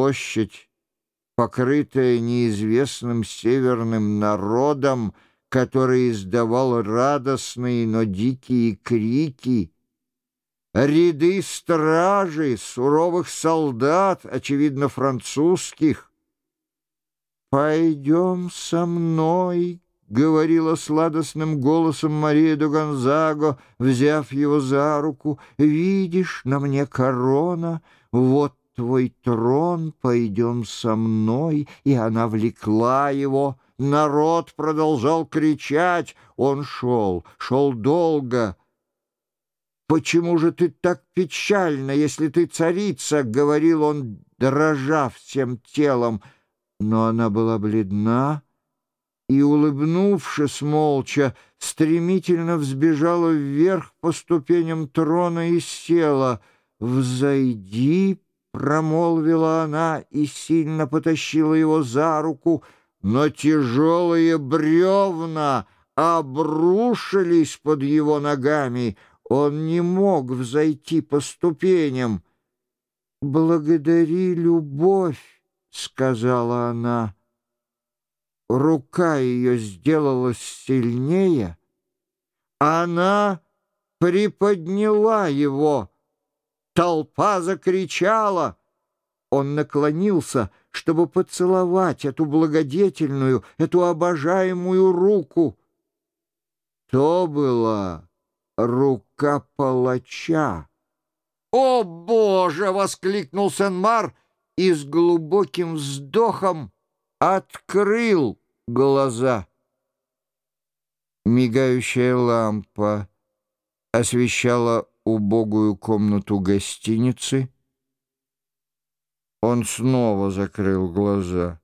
площадь, покрытая неизвестным северным народом, который издавал радостные, но дикие крики, ряды стражей, суровых солдат, очевидно, французских. «Пойдем со мной», — говорила сладостным голосом Мария де Гонзаго, взяв его за руку. «Видишь, на мне корона, вот твой трон, пойдем со мной». И она влекла его. Народ продолжал кричать. Он шел, шел долго, «Почему же ты так печальна, если ты царица?» — говорил он, дрожа всем телом. Но она была бледна и, улыбнувшись молча, стремительно взбежала вверх по ступеням трона и села. «Взойди!» — промолвила она и сильно потащила его за руку, но тяжелые бревна обрушились под его ногами — он не мог взойти по ступеням. «Благодари любовь», — сказала она. Рука ее сделалась сильнее. Она приподняла его. Толпа закричала. Он наклонился, чтобы поцеловать эту благодетельную, эту обожаемую руку. То была рука палача. «О, Боже!» — воскликнул Сен-Мар и с глубоким вздохом открыл глаза. Мигающая лампа освещала убогую комнату гостиницы. Он снова закрыл глаза.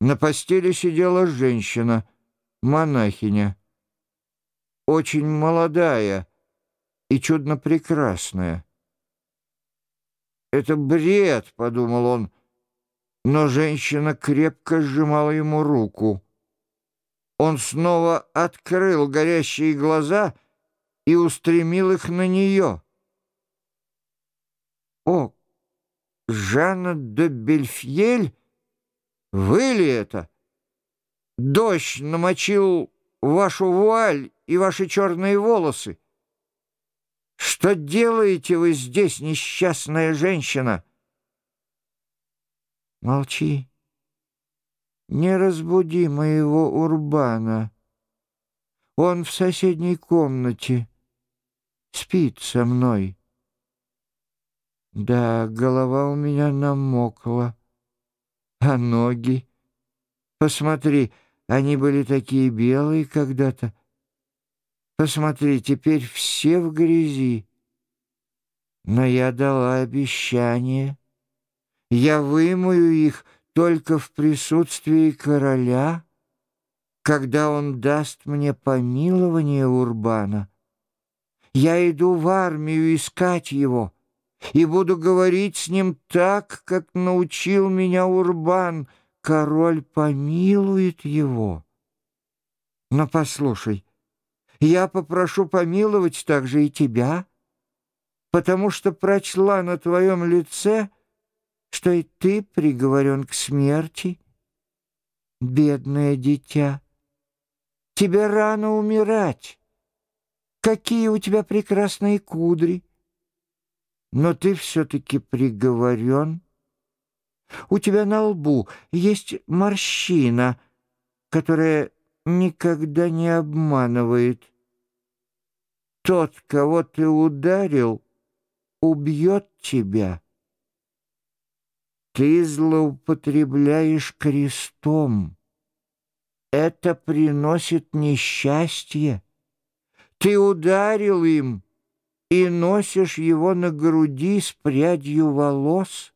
На постели сидела женщина, монахиня очень молодая и чудно прекрасная. «Это бред», — подумал он, но женщина крепко сжимала ему руку. Он снова открыл горящие глаза и устремил их на нее. «О, Жанна де Бельфьель, вы ли это? Дождь намочил вашу вуаль и ваши черные волосы. Что делаете вы здесь, несчастная женщина? Молчи. Не разбуди моего Урбана. Он в соседней комнате. Спит со мной. Да, голова у меня намокла. А ноги? Посмотри, они были такие белые когда-то. Посмотри, теперь все в грязи. Но я дала обещание. Я вымою их только в присутствии короля, когда он даст мне помилование Урбана. Я иду в армию искать его и буду говорить с ним так, как научил меня Урбан. Король помилует его. Но послушай, я попрошу помиловать также и тебя, потому что прочла на твоем лице, что и ты приговорен к смерти. Бедное дитя, тебе рано умирать. Какие у тебя прекрасные кудри! Но ты все-таки приговорен. У тебя на лбу есть морщина, которая никогда не обманывает. Тот, кого ты ударил, убьет тебя. Ты злоупотребляешь крестом. Это приносит несчастье. Ты ударил им и носишь его на груди с прядью волос.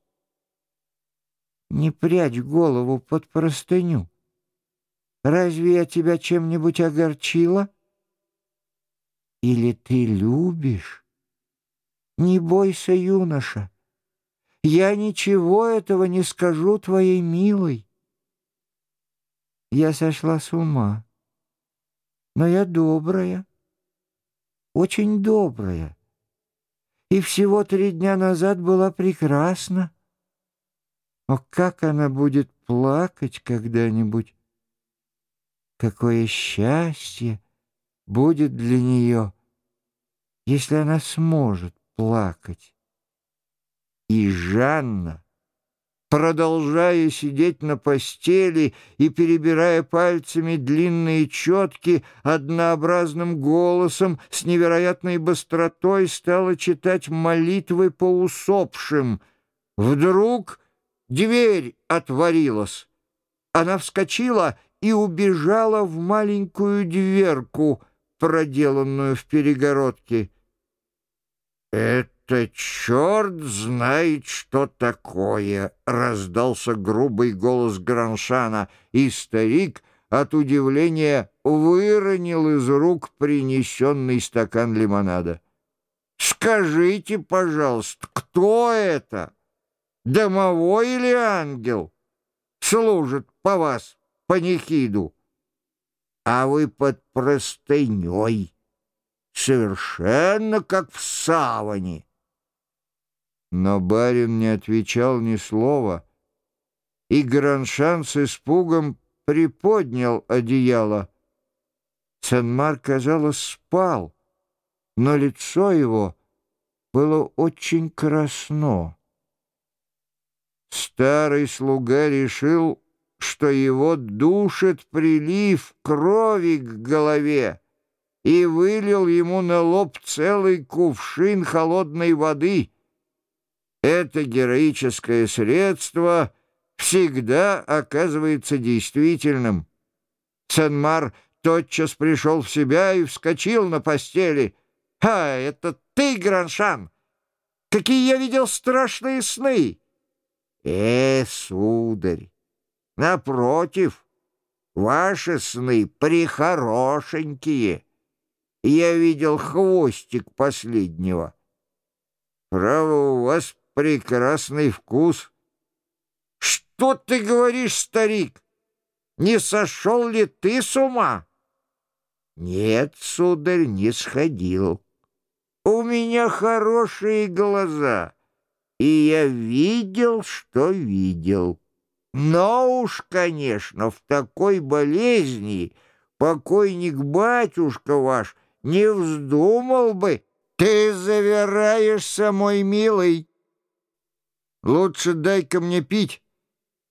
Не прячь голову под простыню. Разве я тебя чем-нибудь огорчила? Или ты любишь? Не бойся, юноша. Я ничего этого не скажу твоей милой. Я сошла с ума, но я добрая, очень добрая, и всего три дня назад была прекрасна. О, как она будет плакать когда-нибудь! Какое счастье будет для нее, если она сможет плакать! И Жанна продолжая сидеть на постели и перебирая пальцами длинные четки, однообразным голосом с невероятной быстротой стала читать молитвы по усопшим. Вдруг дверь отворилась. Она вскочила и убежала в маленькую дверку, проделанную в перегородке. «Это это черт знает, что такое!» — раздался грубый голос Граншана, и старик от удивления выронил из рук принесенный стакан лимонада. «Скажите, пожалуйста, кто это? Домовой или ангел? Служит по вас, панихиду? А вы под простыней, совершенно как в саване». Но барин не отвечал ни слова, и Граншан с испугом приподнял одеяло. Санмар, казалось, спал, но лицо его было очень красно. Старый слуга решил, что его душит прилив крови к голове и вылил ему на лоб целый кувшин холодной воды — это героическое средство всегда оказывается действительным. Сенмар тотчас пришел в себя и вскочил на постели. «А, это ты, Граншан! Какие я видел страшные сны!» «Э, сударь, напротив, ваши сны прихорошенькие. Я видел хвостик последнего. Право, у вас прекрасный вкус. Что ты говоришь, старик? Не сошел ли ты с ума? Нет, сударь, не сходил. У меня хорошие глаза, и я видел, что видел. Но уж, конечно, в такой болезни покойник-батюшка ваш не вздумал бы. Ты завираешься, мой милый. Лучше дай-ка мне пить.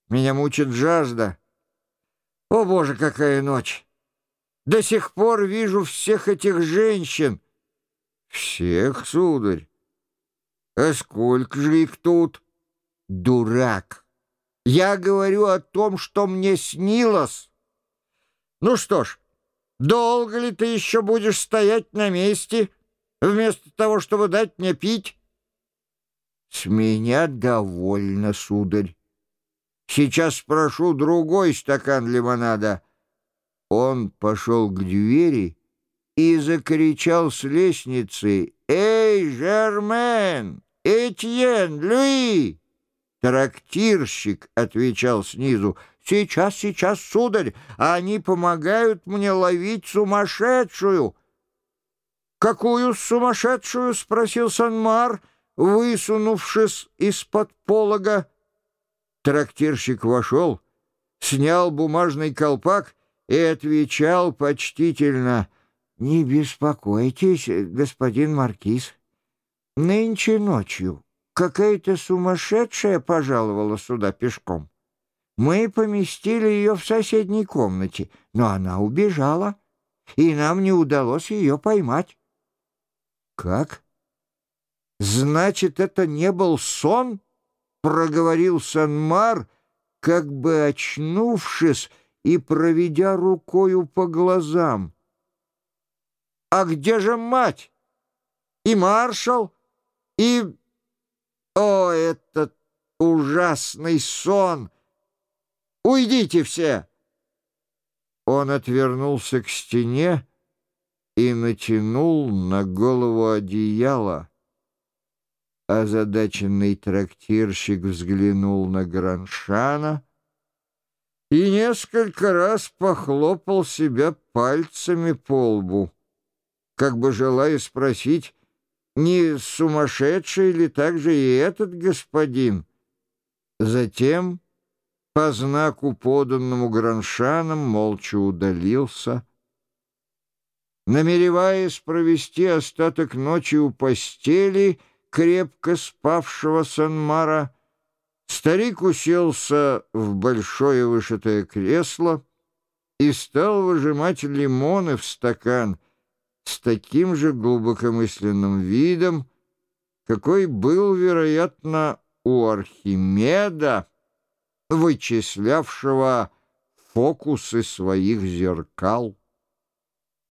Меня мучит жажда. О, Боже, какая ночь! До сих пор вижу всех этих женщин. Всех, сударь? А сколько же их тут? Дурак! Я говорю о том, что мне снилось. Ну что ж, долго ли ты еще будешь стоять на месте, вместо того, чтобы дать мне пить? С меня довольно, сударь. Сейчас спрошу другой стакан лимонада. Он пошел к двери и закричал с лестницы «Эй, Жермен! Этьен! Люи!» Трактирщик отвечал снизу «Сейчас, сейчас, сударь, они помогают мне ловить сумасшедшую». «Какую сумасшедшую?» — спросил Санмар высунувшись из-под полога. Трактирщик вошел, снял бумажный колпак и отвечал почтительно. «Не беспокойтесь, господин Маркиз. Нынче ночью какая-то сумасшедшая пожаловала сюда пешком. Мы поместили ее в соседней комнате, но она убежала, и нам не удалось ее поймать». «Как?» «Значит, это не был сон?» — проговорил Санмар, как бы очнувшись и проведя рукою по глазам. «А где же мать? И маршал? И... О, этот ужасный сон! Уйдите все!» Он отвернулся к стене и натянул на голову одеяло. Озадаченный трактирщик взглянул на Граншана и несколько раз похлопал себя пальцами по лбу, как бы желая спросить, не сумасшедший ли также и этот господин. Затем, по знаку, поданному Граншаном, молча удалился. Намереваясь провести остаток ночи у постели крепко спавшего Санмара, старик уселся в большое вышитое кресло и стал выжимать лимоны в стакан с таким же глубокомысленным видом, какой был, вероятно, у Архимеда, вычислявшего фокусы своих зеркал.